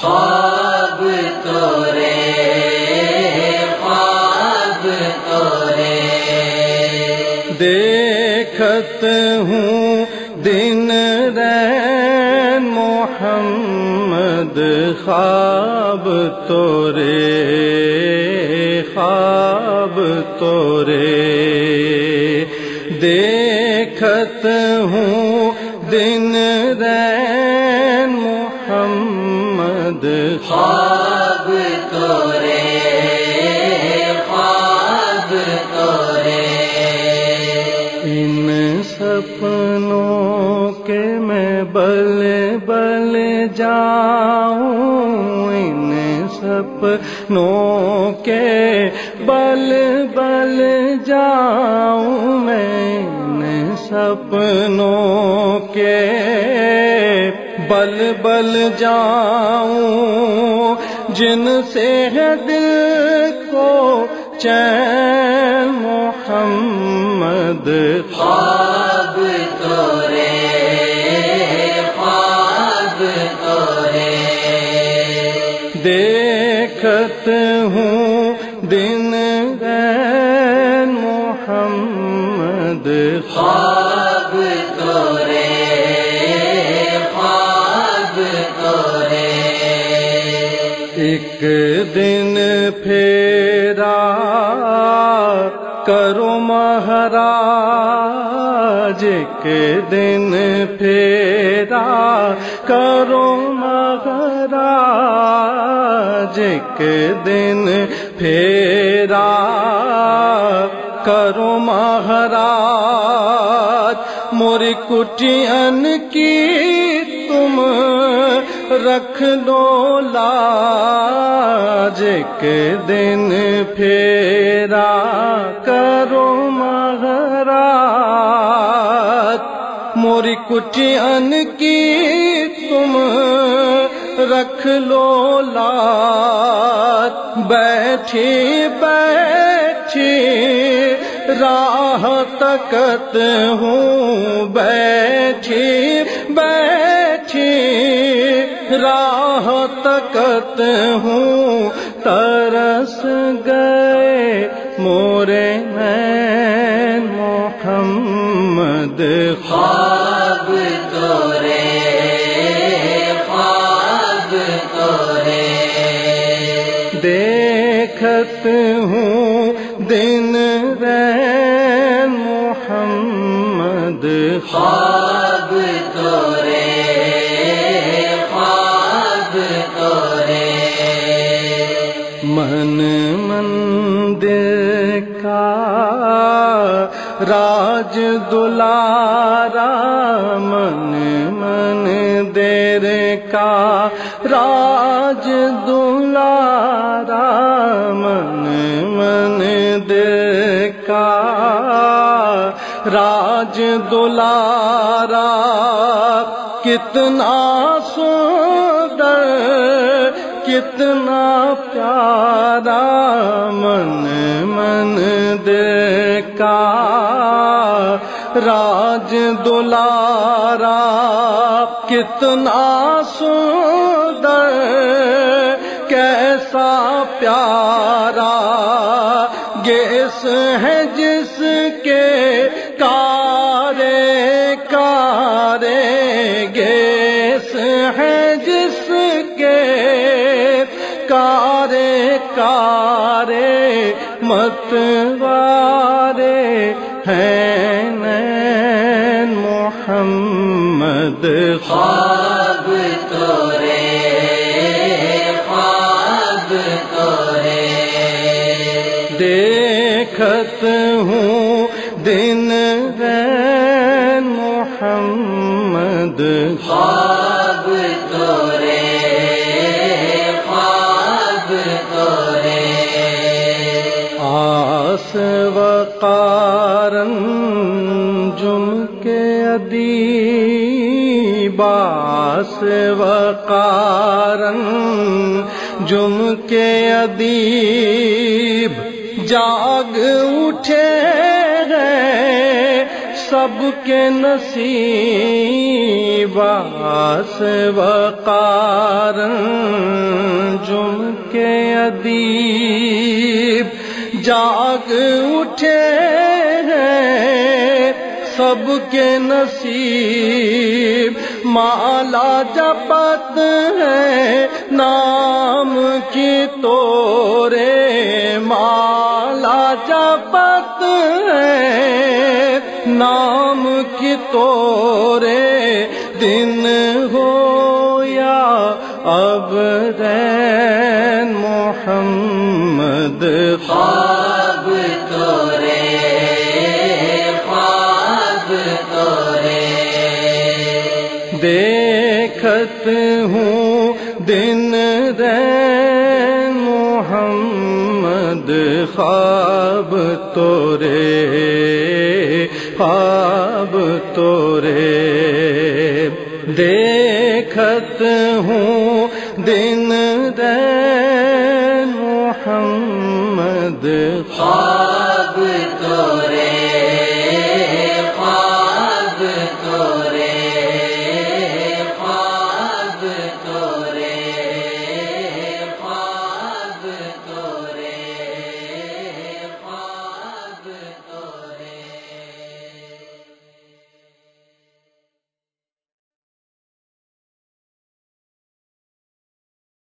خواب تورے خواب تورے دیکھت ہوں دن رین محمد، خواب تورے خواب تورے دیکھت ہوں دن رین خواب تورے خواب تورے۔ ان سپنوں کے میں بل بل جاؤں ان سپنوں کے بل بل جاؤں میں ان سپنوں کے بل بل جاؤں جن سے ہے دل کو چین محمد خواب ایک دن پھیرا کرو مہاراج، ایک دن پھیرا کرو مہاراج، ایک دن پھیرا کرو مہاراج۔ موری کٹین کی تم رکھ لو لاج ایک دن پھیرا کرو مہاراج موری کٹین کی تم رکھ لو لات۔ بیٹھی بیٹھی، راہ تکت ہوں۔ بیٹھی بیٹھی، راہ تکت ہوں۔ محمد خواب تورے خواب تورے دیکھت ہوں دن رین محمد۔ خواب تورے خواب تورے من مندر کا راج دلارا من من دیر کا راج دلارا من من دیر کا راج دلارا کتنا سندر، کتنا پیارا من من کا راج دلارا کتنا سندر، کیسا پیارا۔ گیس ہے جس کے کارے کارے۔ گیس ہے جس کے کارے کارے۔ متوارے ہیں۔ محمد خواب تورے خواب تورے۔ دیکھت ہوں ادیب آس وقارن جم کے ادیب جاگ اٹھے ہیں سب کے نصیب آس وقار جم کے ادیب جاگ اٹھے ہیں سب کے نصیب مالا جپت ہے نام کی تورے مالا جپت ہے نام کی تورے دن ہو یا اب دین محمد خواب دیکھت ہوں دن دین محمد خواب تورے خواب تورے۔ دیکھت ہوں دن